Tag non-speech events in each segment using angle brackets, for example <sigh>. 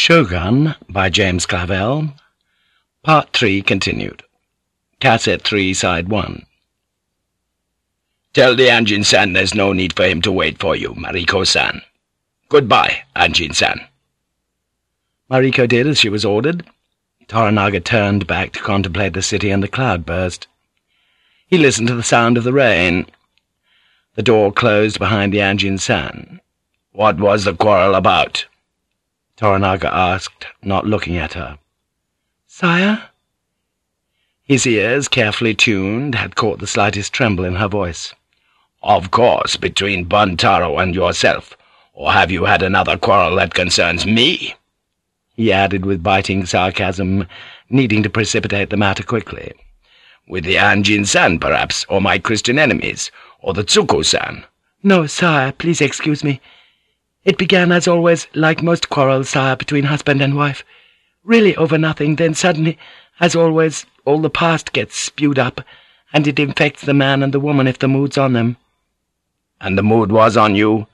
Shogun by James Clavell. Part 3 continued. Cassette 3, Side 1. Tell the Anjin-san there's no need for him to wait for you, Mariko-san. Goodbye, Anjin-san. Mariko did as she was ordered. Toranaga turned back to contemplate the city and the cloudburst. He listened to the sound of the rain. The door closed behind the Anjin-san. What was the quarrel about? Toranaga asked, not looking at her. Sire? His ears, carefully tuned, had caught the slightest tremble in her voice. Of course, between Buntaro and yourself. Or have you had another quarrel that concerns me?' he added with biting sarcasm, needing to precipitate the matter quickly. "'With the Anjin-san, perhaps, or my Christian enemies, or the Tsukku-san?' "'No, sire, please excuse me. It began, as always, like most quarrels, sire, between husband and wife. Really over nothing, then suddenly, as always, all the past gets spewed up, and it infects the man and the woman if the mood's on them.' "'And the mood was on you?'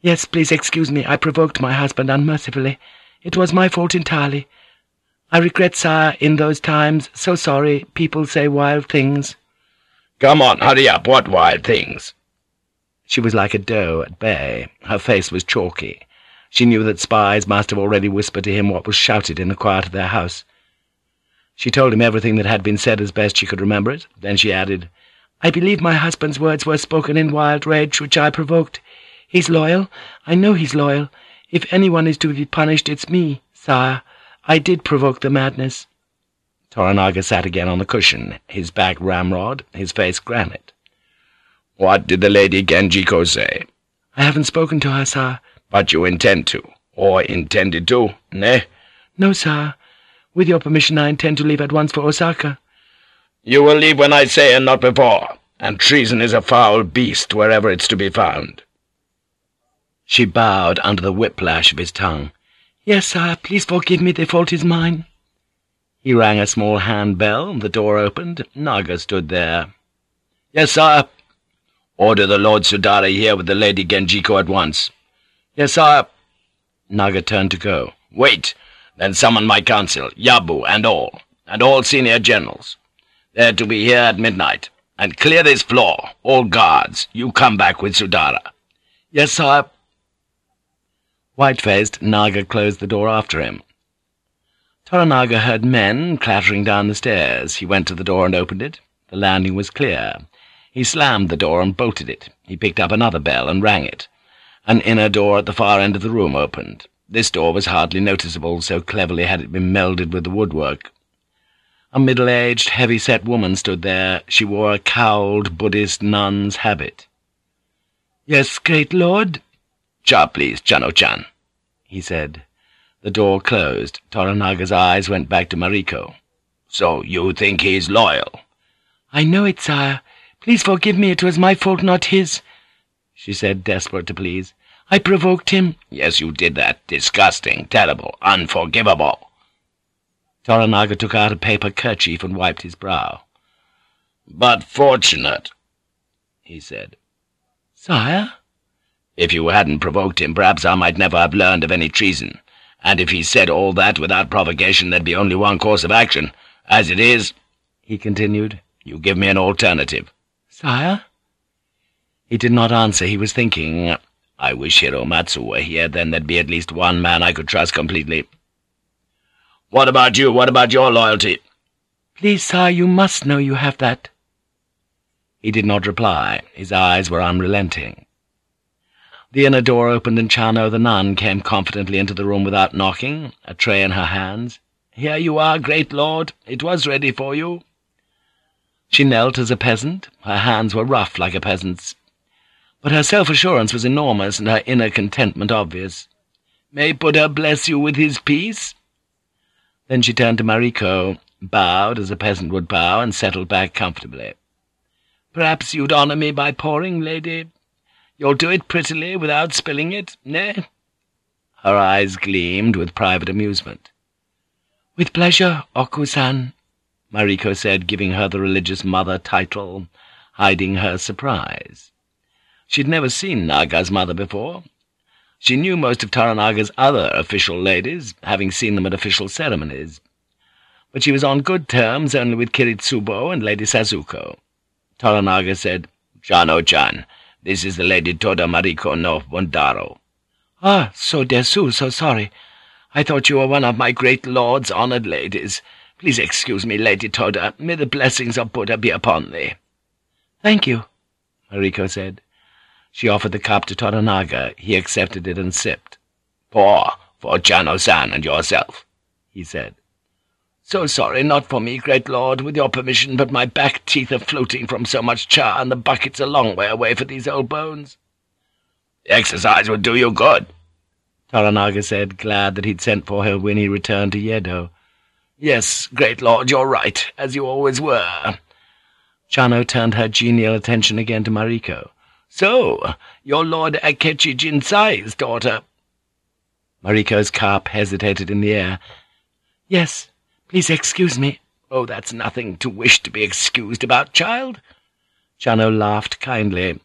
"'Yes, please excuse me. I provoked my husband unmercifully. It was my fault entirely. I regret, sire, in those times, so sorry, people say wild things.' "'Come on, hurry up. What wild things?' She was like a doe at bay. Her face was chalky. She knew that spies must have already whispered to him what was shouted in the quiet of their house. She told him everything that had been said as best she could remember it. Then she added, "'I believe my husband's words were spoken in wild rage, which I provoked. He's loyal. I know he's loyal. If anyone is to be punished, it's me, sire. I did provoke the madness.' Toranaga sat again on the cushion, his back ramrod, his face granite. What did the Lady Genjiko say? I haven't spoken to her, sir. But you intend to, or intended to, ne? No, sir. With your permission, I intend to leave at once for Osaka. You will leave when I say and not before, and treason is a foul beast wherever it's to be found. She bowed under the whiplash of his tongue. Yes, sir, please forgive me, the fault is mine. He rang a small hand-bell, the door opened, Naga stood there. Yes, sir, Order the Lord Sudara here with the Lady Genjiko at once. Yes, sir. Naga turned to go. Wait, then summon my council, Yabu and all, and all senior generals. They're to be here at midnight. And clear this floor, all guards. You come back with Sudara. Yes, sir. White-faced, Naga closed the door after him. Toranaga heard men clattering down the stairs. He went to the door and opened it. The landing was clear. He slammed the door and bolted it. He picked up another bell and rang it. An inner door at the far end of the room opened. This door was hardly noticeable, so cleverly had it been melded with the woodwork. A middle-aged, heavy-set woman stood there. She wore a cowled Buddhist nun's habit. "'Yes, great lord?' "'Cha, please, Chano-chan,' he said. The door closed. Toranaga's eyes went back to Mariko. "'So you think he's loyal?' "'I know it, sire. Please forgive me, it was my fault, not his,' she said, desperate to please. "'I provoked him.' "'Yes, you did that. Disgusting, terrible, unforgivable.' Toranaga took out a paper kerchief and wiped his brow. "'But fortunate,' he said. "'Sire?' "'If you hadn't provoked him, perhaps I might never have learned of any treason. And if he said all that without provocation, there'd be only one course of action. As it is,' he continued, "'you give me an alternative.' "'Sire?' He did not answer. He was thinking, I wish Hiromatsu were here, then there'd be at least one man I could trust completely. What about you? What about your loyalty? Please, sire, you must know you have that. He did not reply. His eyes were unrelenting. The inner door opened and Chano the nun came confidently into the room without knocking, a tray in her hands. "'Here you are, great lord. It was ready for you.' She knelt as a peasant. Her hands were rough like a peasant's. But her self-assurance was enormous and her inner contentment obvious. "'May Buddha bless you with his peace?' Then she turned to Mariko, bowed as a peasant would bow, and settled back comfortably. "'Perhaps you'd honour me by pouring, lady? You'll do it prettily, without spilling it, nay?' Her eyes gleamed with private amusement. "'With pleasure, Oku-san,' Mariko said, giving her the religious mother title, hiding her surprise. She'd never seen Naga's mother before. She knew most of Toranaga's other official ladies, having seen them at official ceremonies. But she was on good terms only with Kiritsubo and Lady Sazuko. Toranaga said, Chano-chan, this is the Lady Toda Mariko no Buntaro. Ah, so desu, so sorry. I thought you were one of my great lord's honoured ladies. Please excuse me, Lady Toda. Uh, may the blessings of Buddha be upon thee. Thank you, Mariko said. She offered the cup to Toranaga. He accepted it and sipped. Pour for Chano-san and yourself, he said. So sorry, not for me, great lord, with your permission, but my back teeth are floating from so much char, and the bucket's a long way away for these old bones. The exercise would do you good, Toranaga said, glad that he'd sent for her when he returned to Yedo. Yes, great lord, you're right, as you always were. Chano turned her genial attention again to Mariko. So, you're Lord Akechi Jinsai's daughter. Mariko's cup hesitated in the air. Yes, please excuse me. Oh, that's nothing to wish to be excused about, child. Chano laughed kindly,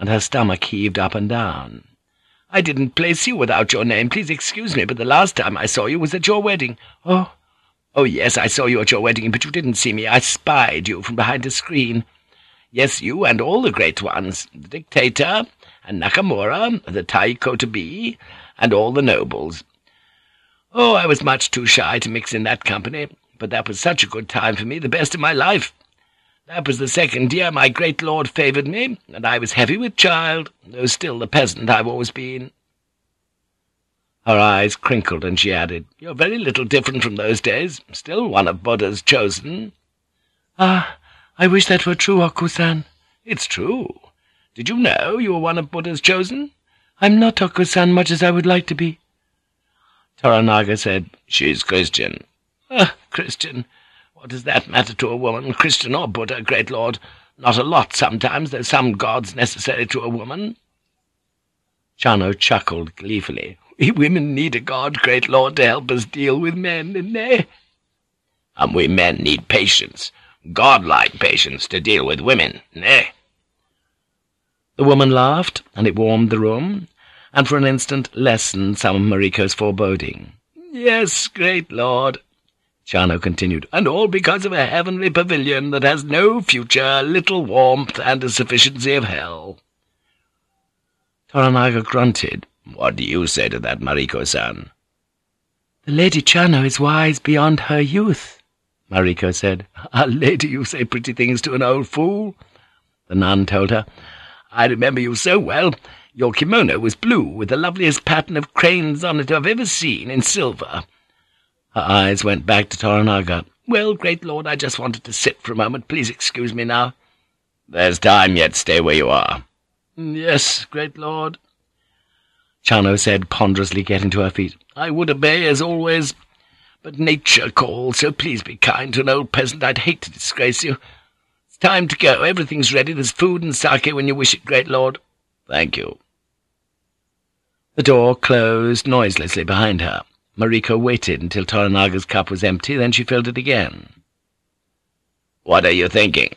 and her stomach heaved up and down. I didn't place you without your name, please excuse me, but the last time I saw you was at your wedding. Oh, oh yes, I saw you at your wedding, but you didn't see me. I spied you from behind a screen. Yes, you and all the great ones, the dictator, and Nakamura, the Taiko to be, and all the nobles. Oh, I was much too shy to mix in that company, but that was such a good time for me, the best of my life. That was the second year my great lord favoured me, and I was heavy with child, though still the peasant I've always been. Her eyes crinkled, and she added, You're very little different from those days, still one of Buddha's chosen. Ah, I wish that were true, Oku-san. It's true. Did you know you were one of Buddha's chosen? I'm not Oku-san much as I would like to be. Toranaga said, She's Christian. Ah, Christian. What does that matter to a woman, Christian or Buddha, great lord? Not a lot sometimes, there's some gods necessary to a woman. Chano chuckled gleefully. We women need a god, great lord, to help us deal with men, nay? And we men need patience godlike patience to deal with women, nay? The woman laughed, and it warmed the room, and for an instant lessened some of Mariko's foreboding. Yes, great lord, Chano continued, and all because of a heavenly pavilion that has no future, little warmth, and a sufficiency of hell. Toranaga grunted. What do you say to that, Mariko-san? The Lady Chano is wise beyond her youth, Mariko said. <laughs> A lady, you say pretty things to an old fool. The nun told her. I remember you so well. Your kimono was blue, with the loveliest pattern of cranes on it I've ever seen, in silver. Her eyes went back to Toranaga. Well, great lord, I just wanted to sit for a moment. Please excuse me now. There's time yet. Stay where you are. Mm, yes, great lord. Chano said, ponderously getting to her feet. I would obey, as always, but nature calls, so please be kind to an old peasant. I'd hate to disgrace you. It's time to go. Everything's ready. There's food and sake when you wish it, great lord. Thank you. The door closed noiselessly behind her. Mariko waited until Toranaga's cup was empty, then she filled it again. What are you thinking?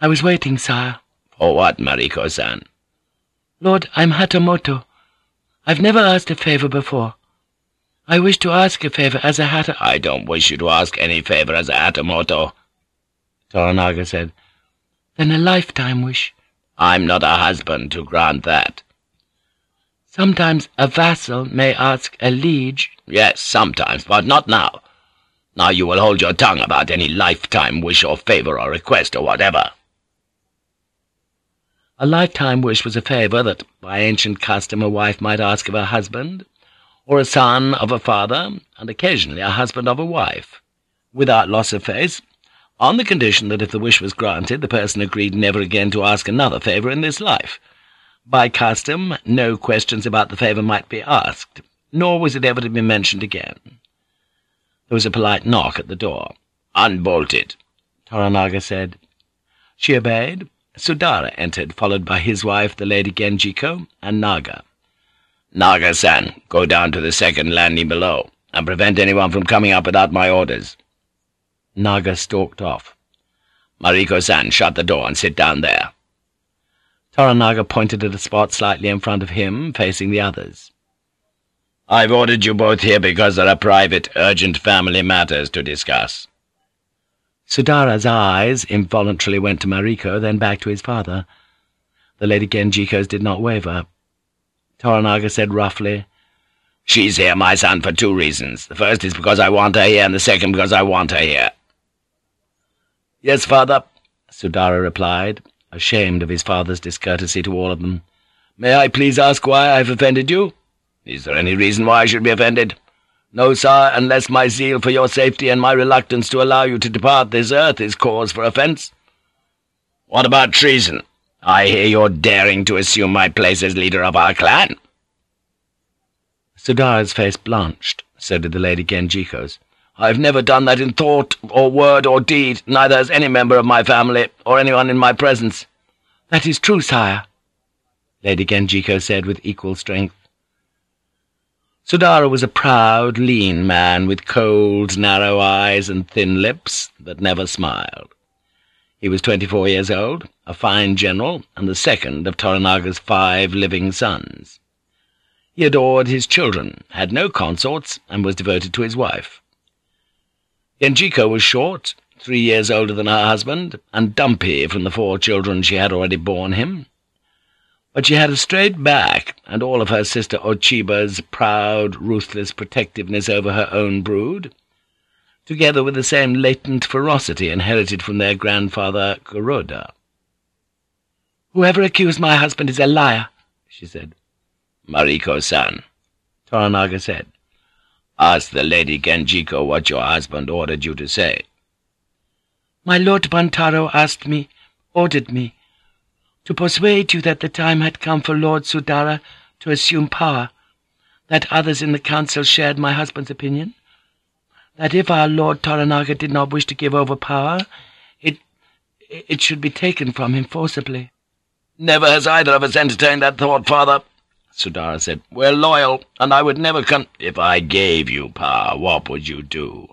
I was waiting, sire. For what, Mariko-san? Lord, I'm Hatamoto. I've never asked a favor before. I wish to ask a favor as a hatter. I don't wish you to ask any favor as a Hatamoto, Toranaga said. Then a lifetime wish. I'm not a husband to grant that. Sometimes a vassal may ask a liege. Yes, sometimes, but not now. Now you will hold your tongue about any lifetime wish or favor or request or whatever. A lifetime wish was a favor that, by ancient custom, a wife might ask of her husband, or a son of a father, and occasionally a husband of a wife, without loss of face, on the condition that if the wish was granted, the person agreed never again to ask another favour in this life. By custom, no questions about the favour might be asked, nor was it ever to be mentioned again. There was a polite knock at the door. "'Unbolted,' Toranaga said. She obeyed. Sudara entered, followed by his wife, the Lady Genjiko, and Naga. Naga-san, go down to the second landing below, and prevent anyone from coming up without my orders. Naga stalked off. Mariko-san, shut the door and sit down there. Toranaga pointed at a spot slightly in front of him, facing the others. I've ordered you both here because there are private, urgent family matters to discuss. Sudara's eyes involuntarily went to Mariko, then back to his father. The Lady Genjiko's did not waver. Toranaga said roughly, She's here, my son, for two reasons. The first is because I want her here, and the second because I want her here. Yes, father, Sudara replied, ashamed of his father's discourtesy to all of them. May I please ask why I've offended you? Is there any reason why I should be offended? No, sir, unless my zeal for your safety and my reluctance to allow you to depart this earth is cause for offence. What about treason? I hear you're daring to assume my place as leader of our clan. Sudara's face blanched, so did the Lady Genjiko's. I've never done that in thought, or word, or deed, neither has any member of my family, or anyone in my presence. That is true, sire, Lady Genjiko said with equal strength. Sudara was a proud, lean man with cold, narrow eyes and thin lips that never smiled. He was twenty-four years old, a fine general, and the second of Toranaga's five living sons. He adored his children, had no consorts, and was devoted to his wife. Genjiko was short, three years older than her husband, and dumpy from the four children she had already borne him. But she had a straight back, and all of her sister Ochiba's proud, ruthless protectiveness over her own brood, together with the same latent ferocity inherited from their grandfather Kuroda. "'Whoever accused my husband is a liar,' she said. Mariko-san, Toranaga said. Ask the Lady Genjiko what your husband ordered you to say. My Lord Buntaro asked me, ordered me, to persuade you that the time had come for Lord Sudara to assume power, that others in the council shared my husband's opinion, that if our Lord Toranaga did not wish to give over power, it it should be taken from him forcibly. Never has either of us entertained that thought, father, Sudara said. We're loyal, and I would never con— If I gave you power, what would you do?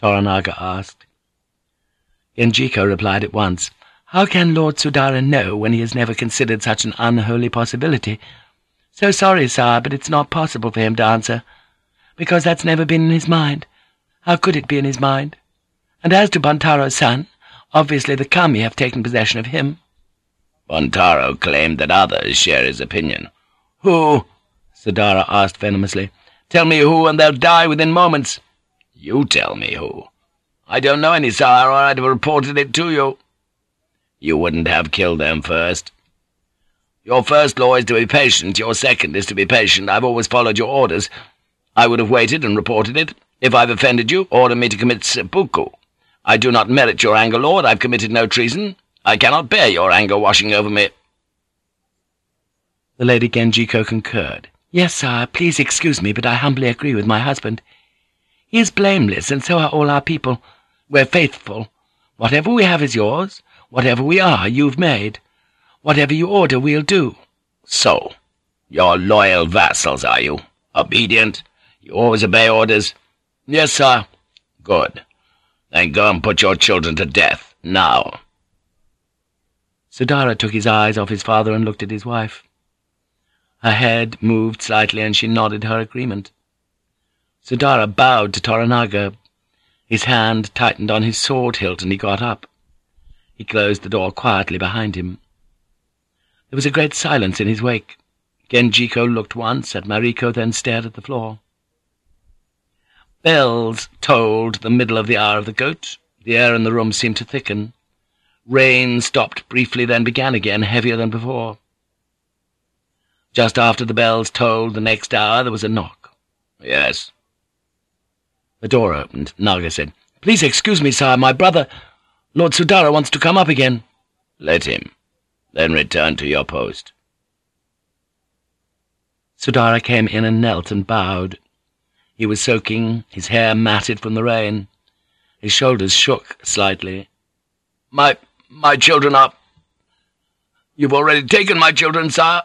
Toranaga asked. Genjiko replied at once. How can Lord Sudara know when he has never considered such an unholy possibility? So sorry, sire, but it's not possible for him to answer, because that's never been in his mind. How could it be in his mind? And as to Buntaro's son, obviously the Kami have taken possession of him. Buntaro claimed that others share his opinion. Who? Sudara asked venomously. Tell me who, and they'll die within moments. You tell me who. I don't know any, sire, or I'd have reported it to you. You wouldn't have killed them first. Your first law is to be patient, your second is to be patient. I've always followed your orders. I would have waited and reported it. If I've offended you, order me to commit seppuku. I do not merit your anger, Lord. I've committed no treason. I cannot bear your anger washing over me. The Lady Genjiko concurred. Yes, sire, please excuse me, but I humbly agree with my husband. He is blameless, and so are all our people. We're faithful. Whatever we have is yours. Whatever we are, you've made. Whatever you order, we'll do. So, you're loyal vassals, are you? Obedient? You always obey orders? Yes, sir. Good. Then go and put your children to death, now. Sudara took his eyes off his father and looked at his wife. Her head moved slightly, and she nodded her agreement. Sudara bowed to Toranaga. His hand tightened on his sword hilt, and he got up. He closed the door quietly behind him. There was a great silence in his wake. Genjiko looked once at Mariko, then stared at the floor. Bells tolled the middle of the hour of the goat. The air in the room seemed to thicken. Rain stopped briefly, then began again, heavier than before. Just after the bells tolled the next hour, there was a knock. Yes. The door opened. Naga said, Please excuse me, sire, my brother... Lord Sudara wants to come up again. Let him. Then return to your post. Sudara came in and knelt and bowed. He was soaking, his hair matted from the rain. His shoulders shook slightly. My... my children are... You've already taken my children, sire.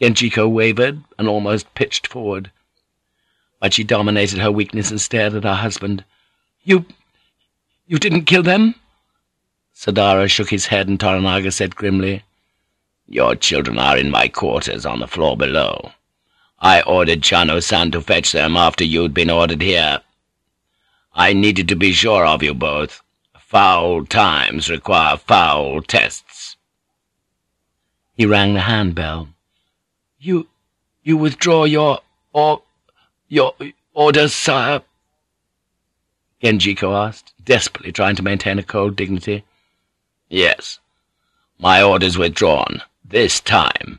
Genjiko wavered and almost pitched forward. But she dominated her weakness and stared at her husband. You... You didn't kill them? Sudara shook his head, and Toranaga said grimly, Your children are in my quarters on the floor below. I ordered Chano-san to fetch them after you'd been ordered here. I needed to be sure of you both. Foul times require foul tests. He rang the handbell. You... you withdraw your... or... your orders, sire? Genjiko asked, desperately trying to maintain a cold dignity. Yes. My orders were drawn. This time.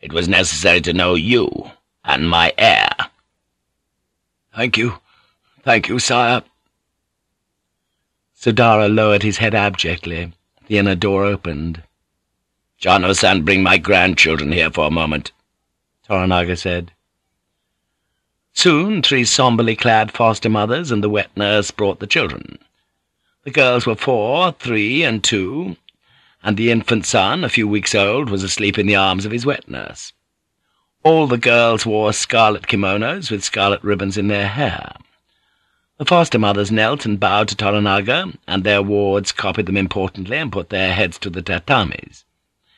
It was necessary to know you and my heir. Thank you. Thank you, sire. Sudara lowered his head abjectly. The inner door opened. Chano-san, bring my grandchildren here for a moment, Toranaga said. Soon three somberly clad foster mothers and the wet nurse brought the children. The girls were four, three, and two, and the infant son, a few weeks old, was asleep in the arms of his wet nurse. All the girls wore scarlet kimonos with scarlet ribbons in their hair. The foster mothers knelt and bowed to Toranaga, and their wards copied them importantly and put their heads to the tatamis,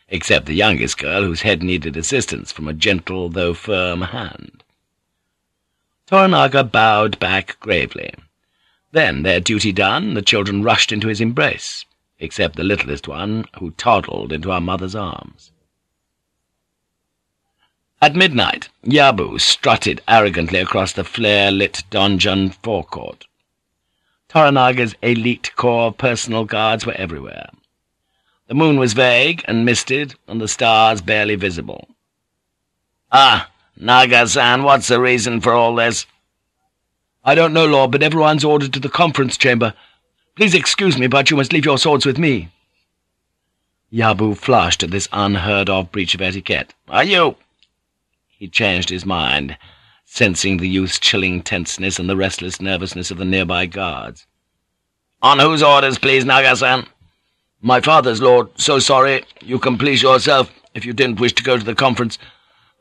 except the youngest girl, whose head needed assistance from a gentle though firm hand. Toranaga bowed back gravely. Then, their duty done, the children rushed into his embrace, except the littlest one, who toddled into her mother's arms. At midnight, Yabu strutted arrogantly across the flare-lit donjon forecourt. Toranaga's elite corps of personal guards were everywhere. The moon was vague and misted, and the stars barely visible. Ah, Naga-san, what's the reason for all this? I don't know, Lord, but everyone's ordered to the conference chamber. Please excuse me, but you must leave your swords with me. Yabu flushed at this unheard-of breach of etiquette. Are you? He changed his mind, sensing the youth's chilling tenseness and the restless nervousness of the nearby guards. On whose orders, please, Naga-san? My father's, Lord. So sorry. You can please yourself if you didn't wish to go to the conference,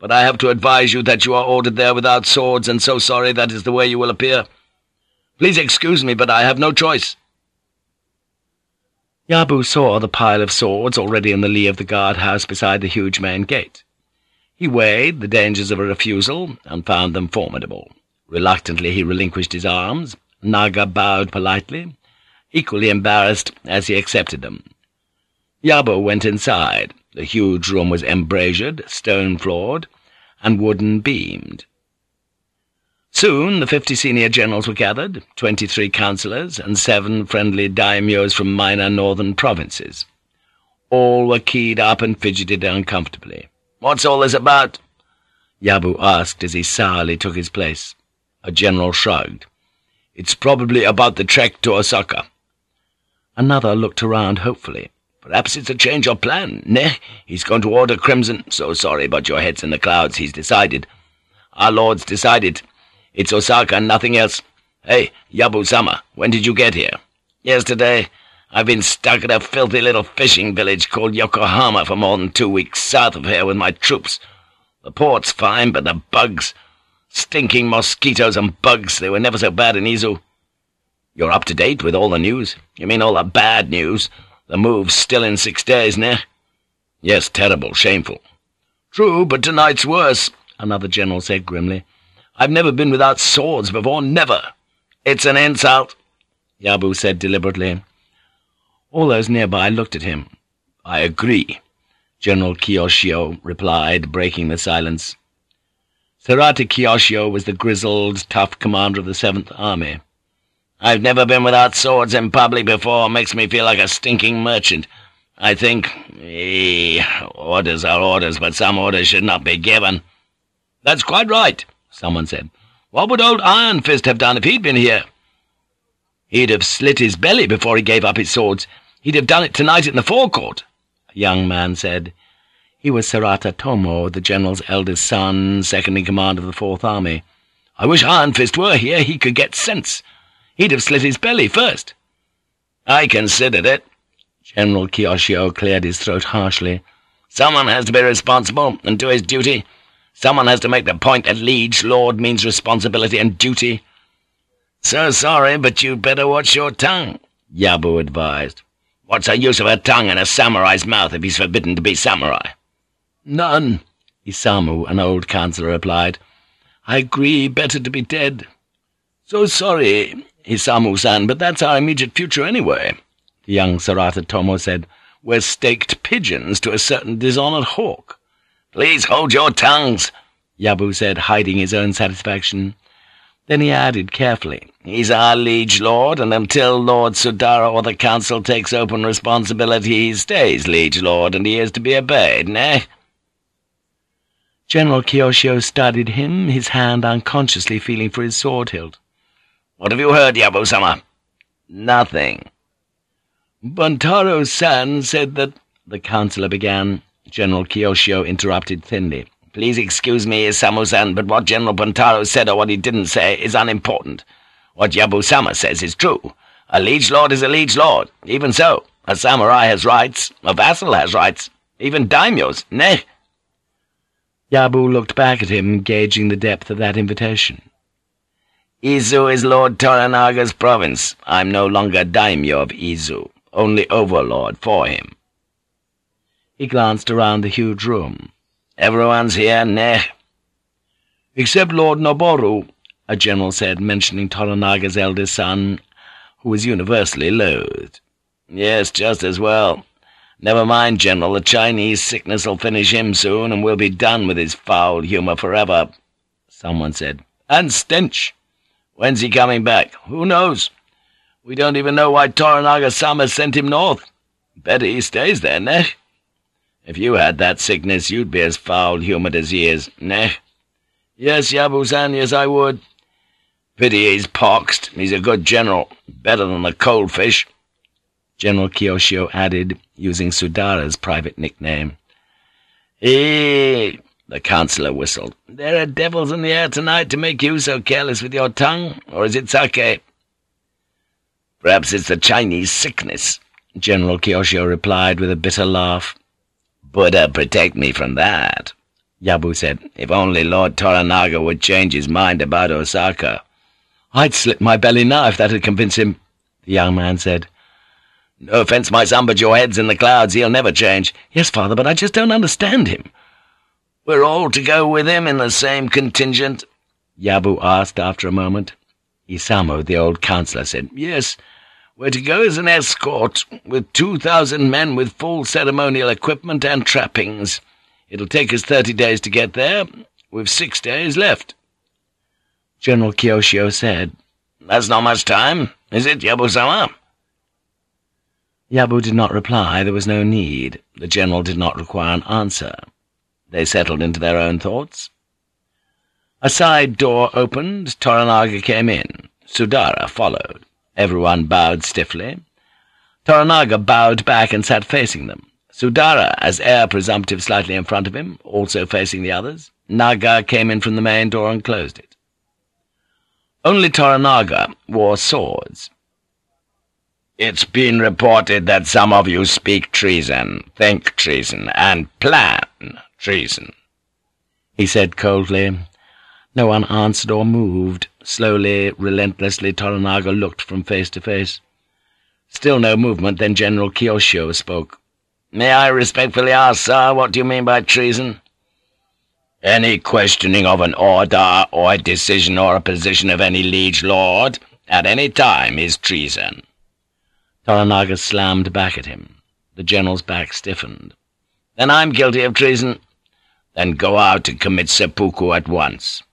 but I have to advise you that you are ordered there without swords, and so sorry that is the way you will appear. Please excuse me, but I have no choice.' Yabu saw the pile of swords already in the lee of the guard-house beside the huge main gate. He weighed the dangers of a refusal, and found them formidable. Reluctantly he relinquished his arms. Naga bowed politely, equally embarrassed as he accepted them. Yabu went inside. The huge room was embrasured, stone-floored, and wooden-beamed. Soon the fifty senior generals were gathered, twenty-three councillors, and seven friendly daimyos from minor northern provinces. All were keyed up and fidgeted uncomfortably. What's all this about? Yabu asked as he sourly took his place. A general shrugged. It's probably about the trek to Osaka. Another looked around hopefully. Perhaps it's a change of plan. Neh, he's going to order Crimson. So sorry, but your head's in the clouds. He's decided. Our lord's decided. It's Osaka and nothing else. Hey, Yabu-sama, when did you get here? Yesterday. I've been stuck at a filthy little fishing village called Yokohama for more than two weeks south of here with my troops. The port's fine, but the bugs... Stinking mosquitoes and bugs, they were never so bad in Izu. You're up to date with all the news? You mean all the bad news? The move's still in six days, ne? Yes, terrible, shameful. True, but tonight's worse, another general said grimly. I've never been without swords before, never. It's an insult, Yabu said deliberately. All those nearby looked at him. I agree, General Kiyoshio replied, breaking the silence. Sarata Kiyoshio was the grizzled, tough commander of the Seventh Army. I've never been without swords in public before. Makes me feel like a stinking merchant. I think... Eh, orders are orders, but some orders should not be given. That's quite right, someone said. What would old Iron Fist have done if he'd been here? He'd have slit his belly before he gave up his swords. He'd have done it tonight in the forecourt, a young man said. He was Sarata Tomo, the general's eldest son, second in command of the Fourth Army. I wish Iron Fist were here, he could get sense. He'd have slit his belly first. I considered it. General Kiyoshio cleared his throat harshly. Someone has to be responsible and do his duty. Someone has to make the point that liege lord means responsibility and duty. So sorry, but you'd better watch your tongue, Yabu advised. What's the use of a tongue in a samurai's mouth if he's forbidden to be samurai? None, Isamu, an old councillor, replied. I agree better to be dead. So sorry, Isamu-san, but that's our immediate future anyway, the young Sarata Tomo said. We're staked pigeons to a certain dishonored hawk. Please hold your tongues, Yabu said, hiding his own satisfaction. Then he added carefully, He's our liege lord, and until Lord Sudara or the council takes open responsibility, he stays liege lord, and he is to be obeyed, nay? General Kiyoshio studied him, his hand unconsciously feeling for his sword hilt. What have you heard, Yabu-sama? Nothing. Buntaro-san said that... The councillor began. General Kiyoshio interrupted thinly. Please excuse me, Isamu-san, but what General Buntaro said or what he didn't say is unimportant. What Yabu-sama says is true. A liege lord is a liege lord. Even so, a samurai has rights, a vassal has rights, even daimyos, nay. Yabu looked back at him, gauging the depth of that invitation. Izu is Lord Toranaga's province. I'm no longer daimyo of Izu, only overlord for him. He glanced around the huge room. Everyone's here, nay? Except Lord Noboru, a general said, mentioning Toranaga's eldest son, who was universally loathed. Yes, just as well. Never mind, General, the Chinese sickness'll finish him soon, and we'll be done with his foul humour forever, someone said. And stench! When's he coming back? Who knows? We don't even know why Toranaga-sama sent him north. Better he stays there, neh? If you had that sickness, you'd be as foul-humoured as he is, neh? Yes, Yabu-san, yes, I would. Pity he's poxed. He's a good general. Better than the cold fish. General Kiyoshio added, using Sudara's private nickname. Eh, the councillor whistled. There are devils in the air tonight to make you so careless with your tongue, or is it sake? Perhaps it's the Chinese sickness, General Kiyoshio replied with a bitter laugh. Buddha protect me from that, Yabu said. If only Lord Toranaga would change his mind about Osaka. I'd slit my belly now if that'd convince him, the young man said. No offence, my son, but your head's in the clouds. He'll never change. Yes, father, but I just don't understand him. We're all to go with him in the same contingent? Yabu asked after a moment. Isamu, the old councillor, said, Yes, we're to go as an escort, with two thousand men with full ceremonial equipment and trappings. It'll take us thirty days to get there, We've six days left. General Kiyoshio said, That's not much time, is it, Yabu-sama? Yabu did not reply. There was no need. The general did not require an answer. They settled into their own thoughts. A side door opened. Toranaga came in. Sudara followed. Everyone bowed stiffly. Toranaga bowed back and sat facing them. Sudara, as heir presumptive slightly in front of him, also facing the others. Naga came in from the main door and closed it. Only Toranaga wore swords. It's been reported that some of you speak treason, think treason, and plan treason, he said coldly. No one answered or moved. Slowly, relentlessly, Toranaga looked from face to face. Still no movement, then General Kiyoshio spoke. May I respectfully ask, sir, what do you mean by treason? Any questioning of an order or a decision or a position of any liege lord at any time is treason. Toranaga slammed back at him. The general's back stiffened. Then I'm guilty of treason. Then go out and commit seppuku at once.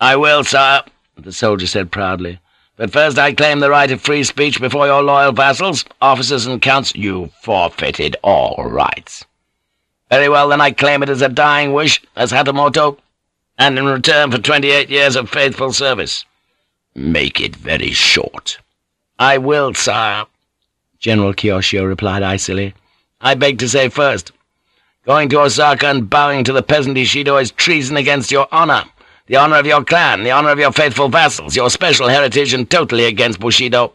I will, sir, the soldier said proudly. But first I claim the right of free speech before your loyal vassals, officers and counts. You forfeited all rights. Very well, then I claim it as a dying wish, as Hatamoto, and in return for twenty-eight years of faithful service. Make it very short. I will, sire, General Kiyoshio replied icily. I beg to say first, going to Osaka and bowing to the peasant Ishido is treason against your honor, the honor of your clan, the honor of your faithful vassals, your special heritage, and totally against Bushido.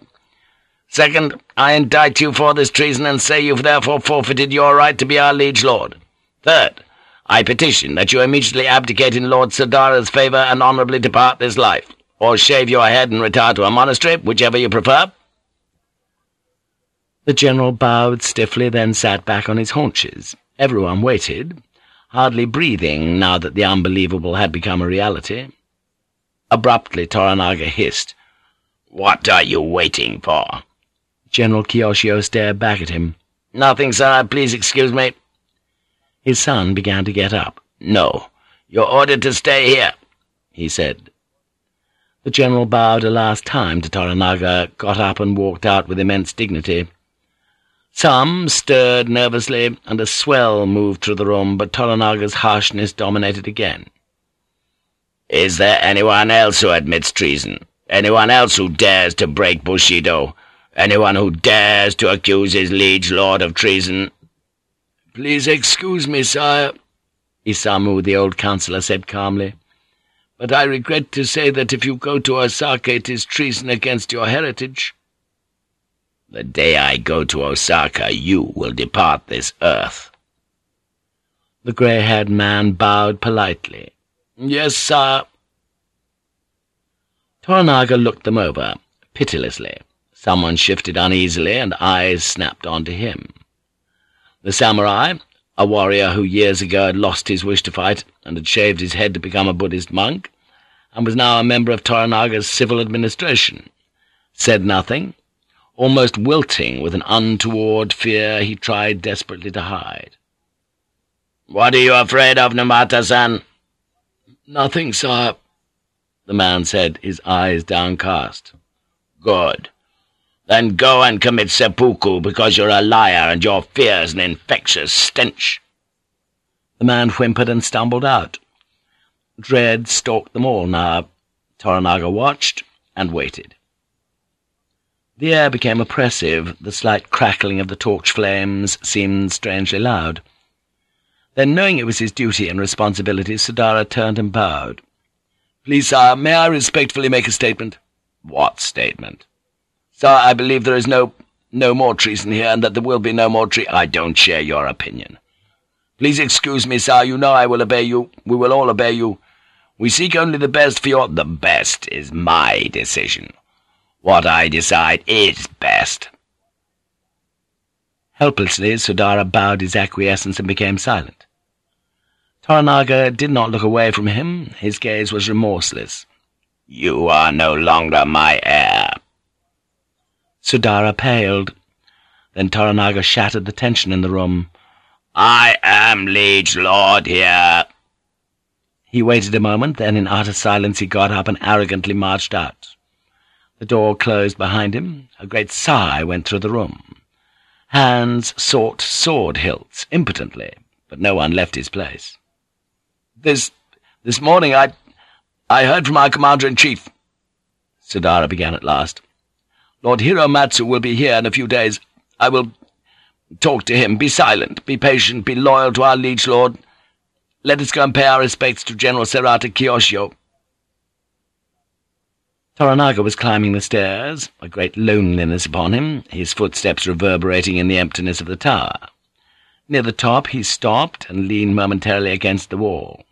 Second, I indict you for this treason and say you've therefore forfeited your right to be our liege lord. Third, I petition that you immediately abdicate in Lord Sudara's favour and honourably depart this life, or shave your head and retire to a monastery, whichever you prefer.' The general bowed stiffly, then sat back on his haunches. Everyone waited, hardly breathing now that the unbelievable had become a reality. Abruptly, Toranaga hissed, "'What are you waiting for?' General Kiyoshio stared back at him. "'Nothing, sir. Please excuse me.' His son began to get up. "'No. You're ordered to stay here,' he said. The general bowed a last time to Toranaga, got up and walked out with immense dignity. Some stirred nervously, and a swell moved through the room, but Toranaga's harshness dominated again. "'Is there anyone else who admits treason? Anyone else who dares to break Bushido? Anyone who dares to accuse his liege lord of treason?' "'Please excuse me, sire,' Isamu, the old councillor, said calmly. "'But I regret to say that if you go to Osaka it is treason against your heritage.' "'The day I go to Osaka you will depart this earth.' The grey-haired man bowed politely. Yes, sir. Toranaga looked them over, pitilessly. Someone shifted uneasily, and eyes snapped onto him. The samurai, a warrior who years ago had lost his wish to fight and had shaved his head to become a Buddhist monk, and was now a member of Toranaga's civil administration, said nothing, almost wilting with an untoward fear he tried desperately to hide. "'What are you afraid of, Numata-san?' "'Nothing, sir,' the man said, his eyes downcast. "'Good. Then go and commit seppuku, because you're a liar and your fear's an infectious stench.' The man whimpered and stumbled out. Dread stalked them all now. Toranaga watched and waited. The air became oppressive, the slight crackling of the torch flames seemed strangely loud. Then, knowing it was his duty and responsibility, Sudara turned and bowed. "'Please, sir, may I respectfully make a statement?' "'What statement?' "'Sir, I believe there is no no more treason here, and that there will be no more tre—' "'I don't share your opinion.' "'Please excuse me, sir. You know I will obey you. We will all obey you. We seek only the best for your—' "'The best is my decision. What I decide is best.' Helplessly, Sudara bowed his acquiescence and became silent. Toranaga did not look away from him. His gaze was remorseless. "'You are no longer my heir.' Sudara paled. Then Toranaga shattered the tension in the room. "'I am liege lord here.' He waited a moment, then in utter silence he got up and arrogantly marched out. The door closed behind him. A great sigh went through the room. Hands sought sword hilts impotently, but no one left his place. This this morning I I heard from our commander-in-chief, Sudara began at last. Lord Hiromatsu will be here in a few days. I will talk to him. Be silent, be patient, be loyal to our liege lord. Let us go and pay our respects to General Serata Kiyoshio. Toranaga was climbing the stairs, a great loneliness upon him, his footsteps reverberating in the emptiness of the tower. Near the top he stopped and leaned momentarily against the wall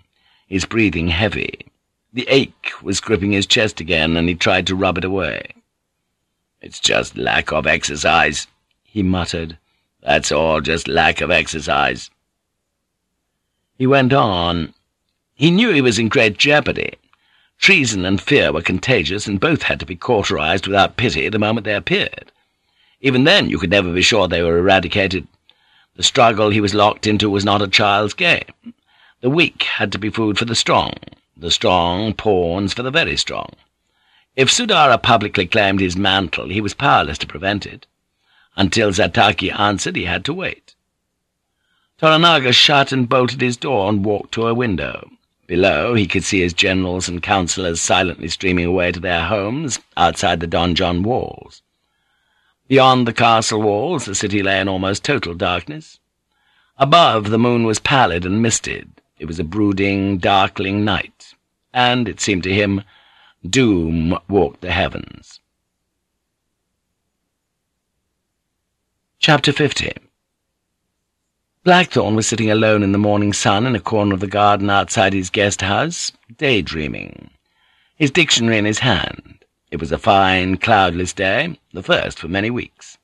his breathing heavy. The ache was gripping his chest again, and he tried to rub it away. "'It's just lack of exercise,' he muttered. "'That's all, just lack of exercise.' He went on. He knew he was in great jeopardy. Treason and fear were contagious, and both had to be cauterized without pity the moment they appeared. Even then you could never be sure they were eradicated. The struggle he was locked into was not a child's game. The weak had to be food for the strong, the strong pawns for the very strong. If Sudara publicly claimed his mantle, he was powerless to prevent it. Until Zataki answered, he had to wait. Toranaga shut and bolted his door and walked to a window. Below, he could see his generals and councillors silently streaming away to their homes outside the donjon walls. Beyond the castle walls, the city lay in almost total darkness. Above, the moon was pallid and misted. It was a brooding, darkling night, and, it seemed to him, doom walked the heavens. Chapter 50 Blackthorne was sitting alone in the morning sun in a corner of the garden outside his guest house, daydreaming, his dictionary in his hand. It was a fine, cloudless day, the first for many weeks,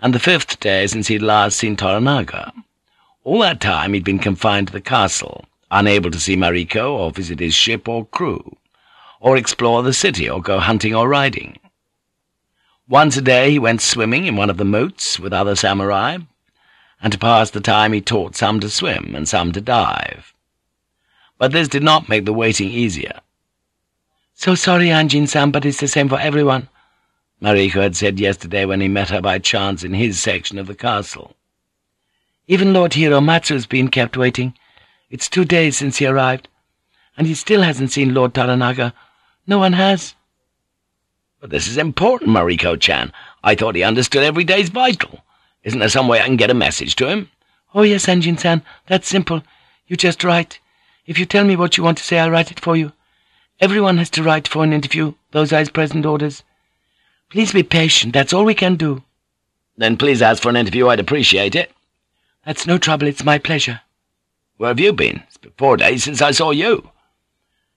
and the fifth day since he'd last seen Toranaga. All that time he'd been confined to the castle, unable to see Mariko or visit his ship or crew. or explore the city, or go hunting or riding. Once a day he went swimming in one of the moats with other samurai, and to pass the time he taught some to swim and some to dive. But this did not make the waiting easier. "'So sorry, Anjin-san, but it's the same for everyone,' Mariko had said yesterday when he met her by chance in his section of the castle. "'Even Lord Hiromatsu's been kept waiting. It's two days since he arrived, and he still hasn't seen Lord Toranaga. No one has.' "'But this is important, Mariko-chan. I thought he understood every day's vital. Isn't there some way I can get a message to him?' "'Oh, yes, Anjin-san. That's simple. You just write. If you tell me what you want to say, I'll write it for you. Everyone has to write for an interview. Those his present orders. Please be patient. That's all we can do.' "'Then please ask for an interview. I'd appreciate it.' "'That's no trouble. It's my pleasure.' "'Where have you been? It's been four days since I saw you.'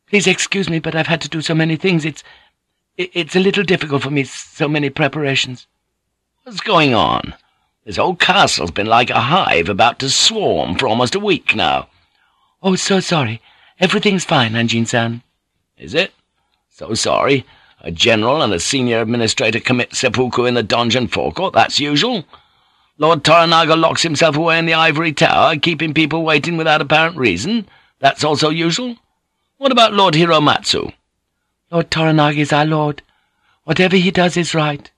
"'Please excuse me, but I've had to do so many things. It's... it's a little difficult for me, so many preparations.' "'What's going on? This whole castle's been like a hive about to swarm for almost a week now.' "'Oh, so sorry. Everything's fine, Anjin-san.' "'Is it? So sorry. A general and a senior administrator commit seppuku in the donjon forecourt. That's usual. Lord Toranaga locks himself away in the ivory tower, keeping people waiting without apparent reason. That's also usual. What about Lord Hiromatsu?' "'Lord Toranaga is our lord. Whatever he does is right.'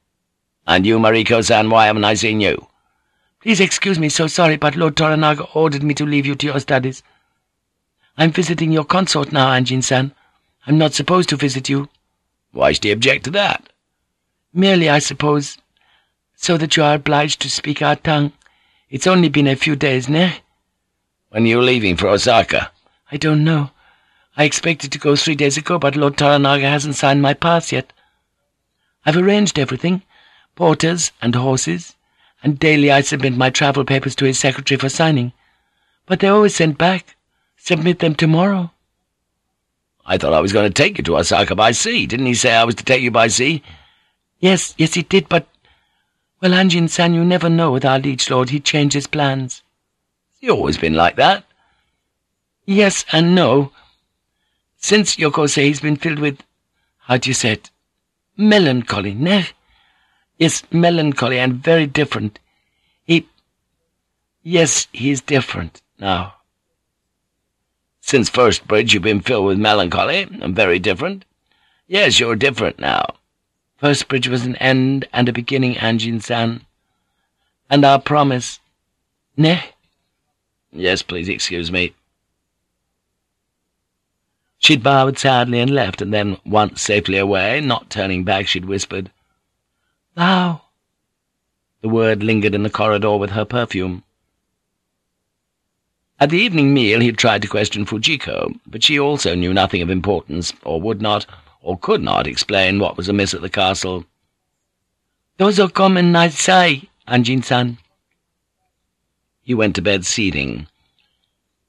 "'And you, Mariko-san, why haven't I seen you?' "'Please excuse me, so sorry, but Lord Toranaga ordered me to leave you to your studies. I'm visiting your consort now, Anjin-san. I'm not supposed to visit you.' "'Why should he object to that?' "'Merely, I suppose, so that you are obliged to speak our tongue. It's only been a few days, ne?' "'When are you leaving for Osaka?' "'I don't know. I expected to go three days ago, but Lord Toranaga hasn't signed my pass yet. I've arranged everything, porters and horses, and daily I submit my travel papers to his secretary for signing. But they're always sent back. Submit them tomorrow.' "'I thought I was going to take you to Osaka by sea. Didn't he say I was to take you by sea?' "'Yes, yes, he did, but... Well, Anjin-san, you never know with our liege lord. He changes plans.' "'He's always been like that?' "'Yes and no. Since Yokose he's been filled with... How do you say it? Melancholy, ne? Yes, melancholy and very different. He... Yes, he's different now.' Since First Bridge you've been filled with melancholy, and very different. Yes, you're different now. First Bridge was an end and a beginning, Anjin-san. And our promise. Ne? Yes, please excuse me. She'd bowed sadly and left, and then, once safely away, not turning back, she'd whispered, Thou. The word lingered in the corridor with her perfume. At the evening meal he had tried to question Fujiko, but she also knew nothing of importance, or would not, or could not, explain what was amiss at the castle. Those are "'Dozo gomen nasai, Anjin-san.' He went to bed seething.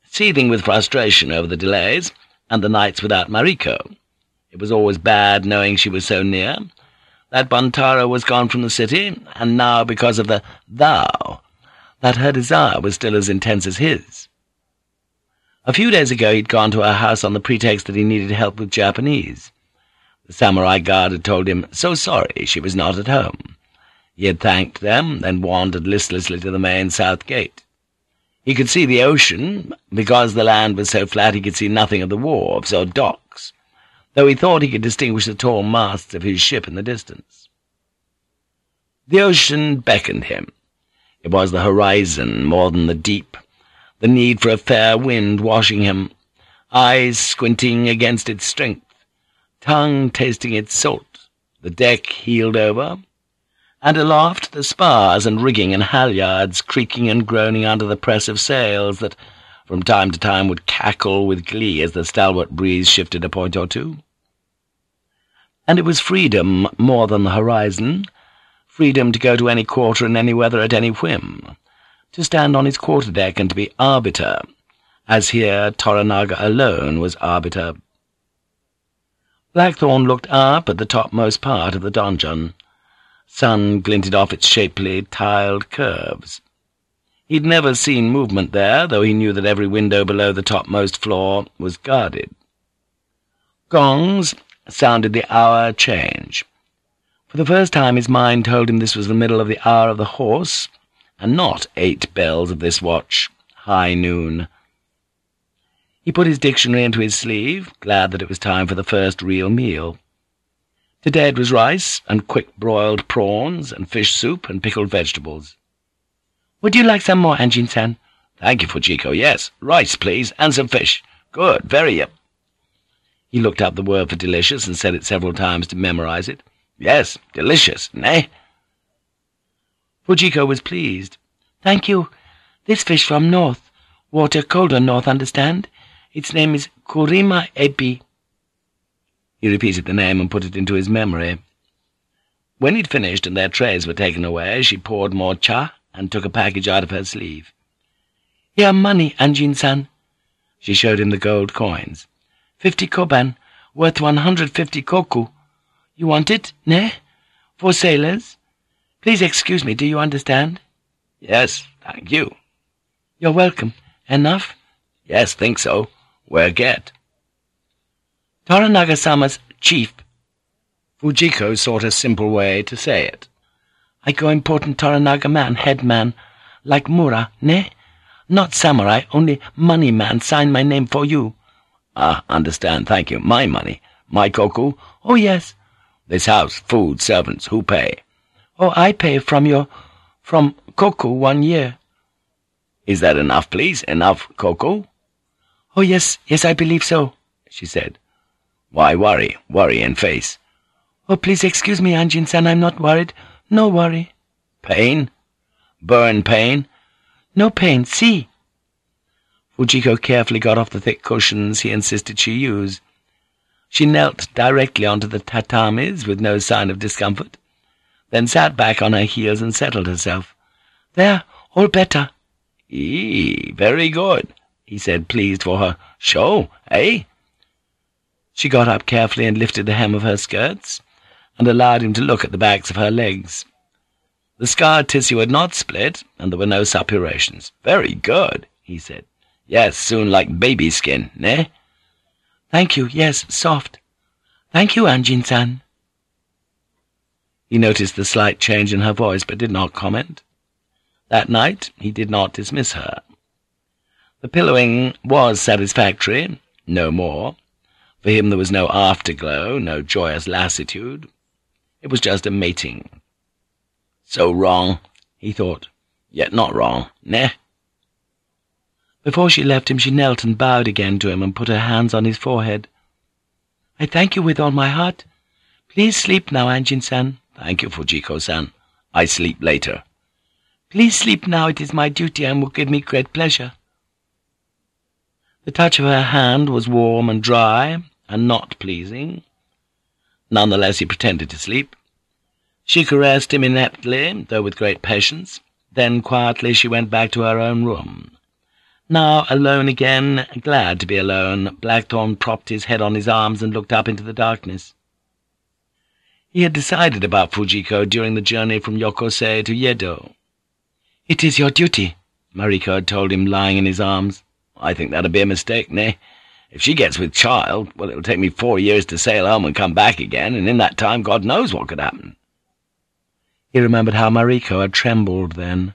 Seething with frustration over the delays, and the nights without Mariko. It was always bad knowing she was so near. That Buntaro was gone from the city, and now, because of the thou, that her desire was still as intense as his. A few days ago he'd gone to her house on the pretext that he needed help with Japanese. The samurai guard had told him so sorry she was not at home. He had thanked them, then wandered listlessly to the main south gate. He could see the ocean. Because the land was so flat he could see nothing of the wharves or docks, though he thought he could distinguish the tall masts of his ship in the distance. The ocean beckoned him. It was the horizon more than the deep, the need for a fair wind washing him, eyes squinting against its strength, tongue tasting its salt, the deck heeled over, and aloft the spars and rigging and halyards creaking and groaning under the press of sails that from time to time would cackle with glee as the stalwart breeze shifted a point or two. And it was freedom more than the horizon, freedom to go to any quarter in any weather at any whim, to stand on his quarter-deck and to be arbiter, as here Toranaga alone was arbiter. Blackthorne looked up at the topmost part of the donjon. Sun glinted off its shapely, tiled curves. He'd never seen movement there, though he knew that every window below the topmost floor was guarded. Gongs, sounded the hour change. For the first time his mind told him this was the middle of the hour of the horse, and not eight bells of this watch, high noon. He put his dictionary into his sleeve, glad that it was time for the first real meal. Today it was rice and quick-broiled prawns and fish soup and pickled vegetables. "'Would you like some more, Anjin-san?' "'Thank you, Fujiko, yes. Rice, please, and some fish. Good, very yep. He looked up the word for delicious and said it several times to memorize it. "'Yes, delicious, nay?' Fujiko was pleased. "'Thank you. This fish from north. Water colder north, understand? Its name is Kuruma Ebi.' He repeated the name and put it into his memory. When he'd finished and their trays were taken away, she poured more cha and took a package out of her sleeve. "'Here money, Anjin-san.' She showed him the gold coins. Fifty koban, worth one hundred fifty koku. You want it, ne? For sailors? Please excuse me, do you understand? Yes, thank you. You're welcome. Enough? Yes, think so. Where get? Toranaga-sama's chief. Fujiko sought a simple way to say it. I go important Toranaga man, head man, like Mura, ne? Not samurai, only money man sign my name for you. Ah, understand, thank you. My money. My koku? Oh, yes. This house, food, servants, who pay? Oh, I pay from your... from koku one year. Is that enough, please? Enough koku? Oh, yes, yes, I believe so, she said. Why worry? Worry in face. Oh, please excuse me, Anjin-san, I'm not worried. No worry. Pain? Burn pain? No pain, see. Fujiko carefully got off the thick cushions he insisted she use. She knelt directly onto the tatamis with no sign of discomfort, then sat back on her heels and settled herself. There, all better. Eee, very good, he said, pleased for her. Show, eh? She got up carefully and lifted the hem of her skirts, and allowed him to look at the backs of her legs. The scar tissue had not split, and there were no suppurations. Very good, he said. Yes, soon like baby skin, ne? Thank you, yes, soft. Thank you, Anjin-san. He noticed the slight change in her voice, but did not comment. That night he did not dismiss her. The pillowing was satisfactory, no more. For him there was no afterglow, no joyous lassitude. It was just a mating. So wrong, he thought, yet not wrong, ne? Before she left him, she knelt and bowed again to him and put her hands on his forehead. I thank you with all my heart. Please sleep now, Anjin-san. Thank you, Fujiko-san. I sleep later. Please sleep now. It is my duty and will give me great pleasure. The touch of her hand was warm and dry and not pleasing. Nonetheless, he pretended to sleep. She caressed him ineptly, though with great patience. Then quietly she went back to her own room. Now, alone again, glad to be alone, Blackthorne propped his head on his arms and looked up into the darkness. He had decided about Fujiko during the journey from Yokose to Yedo. "'It is your duty,' Mariko had told him, lying in his arms. "'I think that'd be a mistake, nay. If she gets with child, well, it'll take me four years to sail home and come back again, and in that time God knows what could happen.' He remembered how Mariko had trembled then.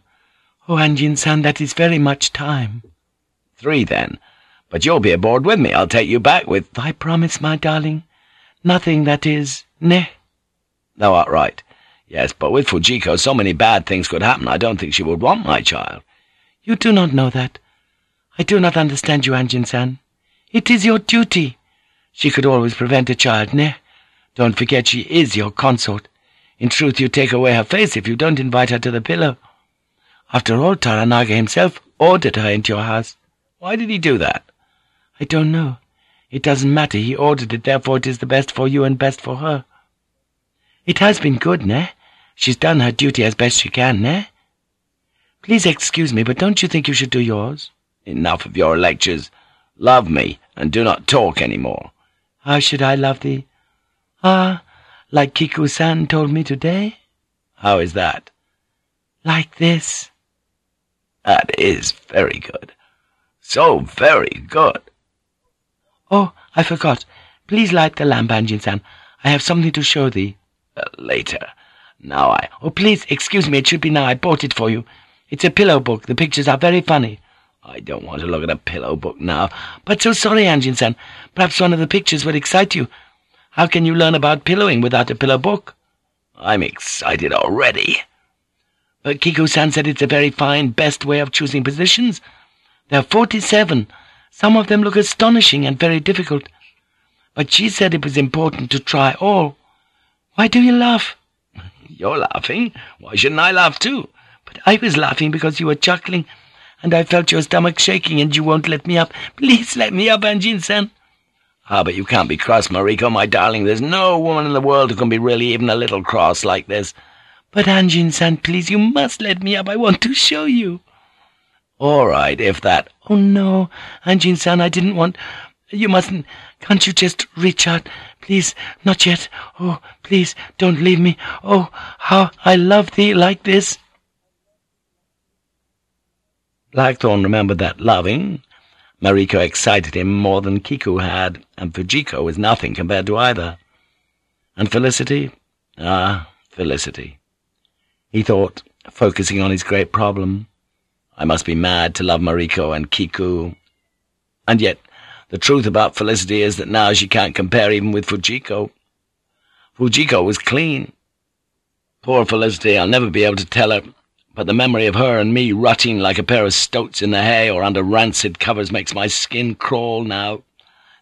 "'Oh, Anjin-san, that is very much time.' Three, then. But you'll be aboard with me. I'll take you back with— I promise, my darling. Nothing that is— ne. Thou art right. Yes, but with Fujiko so many bad things could happen, I don't think she would want my child. You do not know that. I do not understand you, Anjin-san. It is your duty. She could always prevent a child, ne? Don't forget she is your consort. In truth, you take away her face if you don't invite her to the pillow. After all, Toranaga himself ordered her into your house. Why did he do that? I don't know. It doesn't matter. He ordered it, therefore it is the best for you and best for her. It has been good, ne? She's done her duty as best she can, ne? Please excuse me, but don't you think you should do yours? Enough of your lectures. Love me, and do not talk any more. How should I love thee? Ah, like Kiku-san told me today? How is that? Like this. That is very good. So very good. Oh, I forgot. Please light the lamp, Anjin-san. I have something to show thee. Uh, later. Now I... Oh, please, excuse me, it should be now. I bought it for you. It's a pillow book. The pictures are very funny. I don't want to look at a pillow book now. But so sorry, Anjin-san. Perhaps one of the pictures would excite you. How can you learn about pillowing without a pillow book? I'm excited already. But Kiku-san said it's a very fine, best way of choosing positions. There are forty-seven. Some of them look astonishing and very difficult. But she said it was important to try all. Why do you laugh? <laughs> You're laughing. Why shouldn't I laugh too? But I was laughing because you were chuckling, and I felt your stomach shaking, and you won't let me up. <laughs> Please let me up, Anjin-san. Ah, but you can't be cross, Mariko, my darling. There's no woman in the world who can be really even a little cross like this. But Anjin-san, please, you must let me up. I want to show you. All right, if that... Oh, no, Anjin-san, I didn't want... You mustn't... Can't you just reach out? Please, not yet. Oh, please, don't leave me. Oh, how I love thee like this. Blackthorne remembered that loving, Mariko excited him more than Kiku had, and Fujiko was nothing compared to either. And Felicity? Ah, Felicity. He thought, focusing on his great problem. I must be mad to love Mariko and Kiku. And yet, the truth about Felicity is that now she can't compare even with Fujiko. Fujiko was clean. Poor Felicity, I'll never be able to tell her, but the memory of her and me rotting like a pair of stoats in the hay or under rancid covers makes my skin crawl now.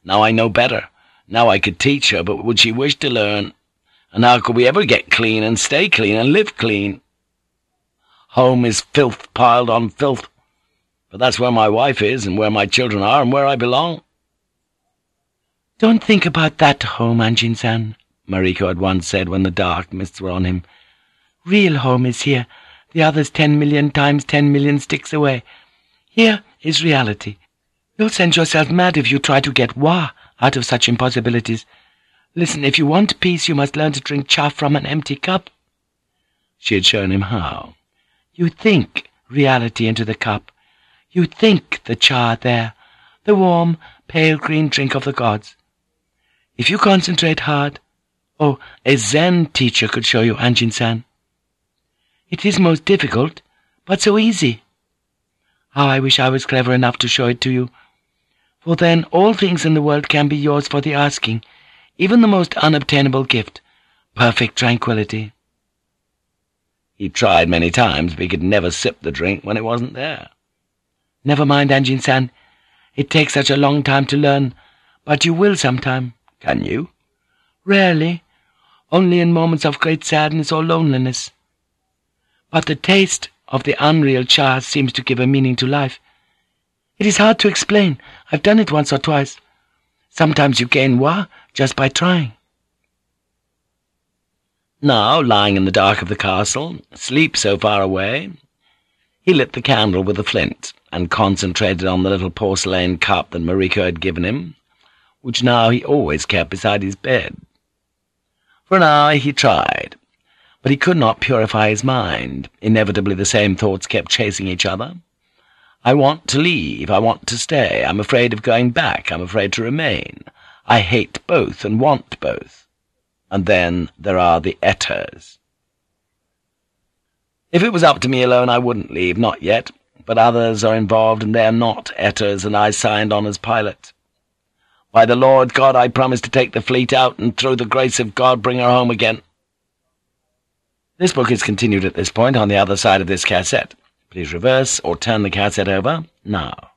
Now I know better. Now I could teach her, but would she wish to learn? And how could we ever get clean and stay clean and live clean? Home is filth piled on filth. But that's where my wife is, and where my children are, and where I belong. Don't think about that home, Anjin-san, Mariko had once said when the dark mists were on him. Real home is here, the other's ten million times ten million sticks away. Here is reality. You'll send yourself mad if you try to get wa out of such impossibilities. Listen, if you want peace, you must learn to drink chaff from an empty cup. She had shown him how. You think reality into the cup. You think the cha there, the warm, pale green drink of the gods. If you concentrate hard, oh, a Zen teacher could show you Anjin-san. It is most difficult, but so easy. How I wish I was clever enough to show it to you. For then all things in the world can be yours for the asking, even the most unobtainable gift, perfect tranquility. He tried many times, but he could never sip the drink when it wasn't there. Never mind, Anjin-san. It takes such a long time to learn, but you will sometime. Can you? Rarely. Only in moments of great sadness or loneliness. But the taste of the unreal cha seems to give a meaning to life. It is hard to explain. I've done it once or twice. Sometimes you gain wa just by trying. Now, lying in the dark of the castle, sleep so far away, he lit the candle with a flint and concentrated on the little porcelain cup that Mariko had given him, which now he always kept beside his bed. For an hour he tried, but he could not purify his mind. Inevitably the same thoughts kept chasing each other. I want to leave, I want to stay, I'm afraid of going back, I'm afraid to remain. I hate both and want both. And then there are the etters. If it was up to me alone, I wouldn't leave, not yet, but others are involved, and they are not etters, and I signed on as pilot. By the Lord God, I promise to take the fleet out, and through the grace of God bring her home again. This book is continued at this point on the other side of this cassette. Please reverse or turn the cassette over now.